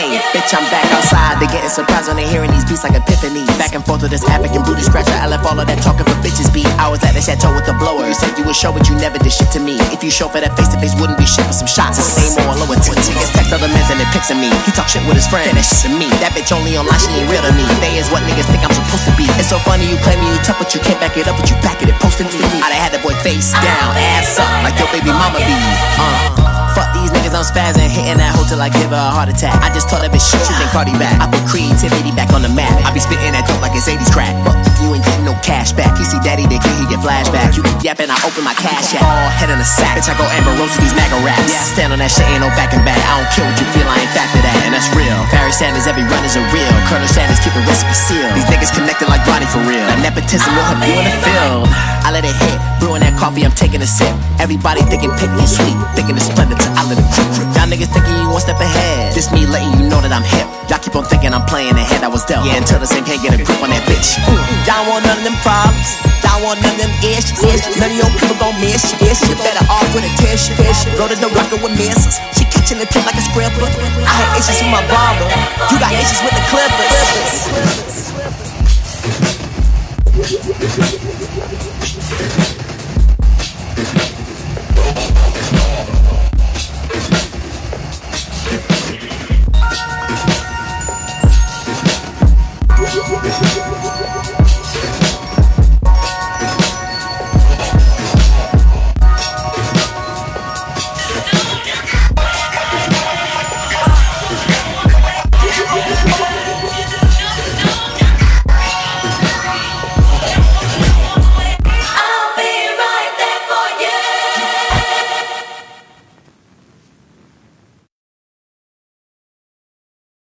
Hey, bitch, I'm back outside. They getting surprised when they hearing these beats like epiphany. Back and forth with this African booty scratcher. I left all of that talking for bitches beat. I was at the chateau with the blower. You said you would show, but you never did shit to me. If you show for that face to face, wouldn't be shit for some shots. The Same more lower tier. Niggas text other men and it picks of me. He talk shit with his friend, that shit to me. That bitch only online, she ain't real to me. They is what niggas think I'm supposed to be. It's so funny you claiming you tough, but you can't back it up, but you back it posting to me. I done had that boy face down, ass up, like your baby mama be. Uh. Fuck these niggas, I'm spazzing, hitting that hoe till I give her a heart attack. I just told that bitch shit, she think Cardi back. I put creativity back on the map. I be spitting that dope like it's 80s crack. Fuck if you ain't getting no cash back. He see daddy, they can he get flashback. You keep yapping, I open my cash app. All head in a sack. Bitch, I go Amber Rose to these MAGA raps. Yeah, I stand on that shit, ain't no back and back. I don't care what you feel, I ain't factor that, and that's real. Barry Sanders, every run is a real. Colonel Sanders, keep the recipe sealed. These niggas connected like Bonnie for real. That nepotism will have you in the field. I let it hit, brewing that coffee, I'm taking a sip. Everybody thinking pick me sweet, thinking it's splendid to I let niggas thinking you one step ahead. This me letting you know that I'm hip. Y'all keep on thinking I'm playing the hand I was dealt. Yeah, until the same can't get a grip on that bitch. Y'all want none of them problems. Y'all want none of them issues. None of your people gon' miss you. You better off with a tissue. Go to the rocket with misses. She catching the tip like a scrapper. I had issues with my barber. You got issues with the clipper.